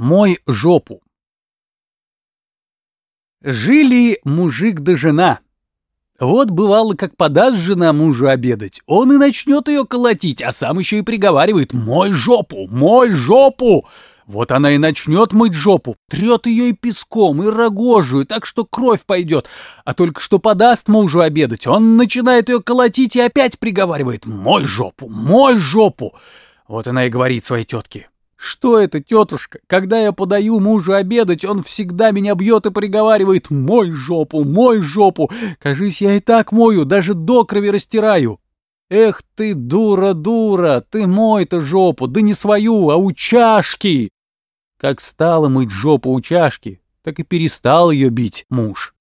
Мой жопу. Жили мужик да жена. Вот бывало, как подаст жена мужу обедать, он и начнет ее колотить, а сам еще и приговаривает «Мой жопу! Мой жопу!» Вот она и начнет мыть жопу, трет ее и песком, и рогожую, так что кровь пойдет. А только что подаст мужу обедать, он начинает ее колотить и опять приговаривает «Мой жопу! Мой жопу!» Вот она и говорит своей тетке что это, тетушка? Когда я подаю мужу обедать, он всегда меня бьет и приговаривает «Мой жопу, мой жопу!» Кажись, я и так мою, даже до крови растираю. Эх ты, дура, дура, ты мой-то жопу, да не свою, а у чашки. Как стала мыть жопу у чашки, так и перестал ее бить муж.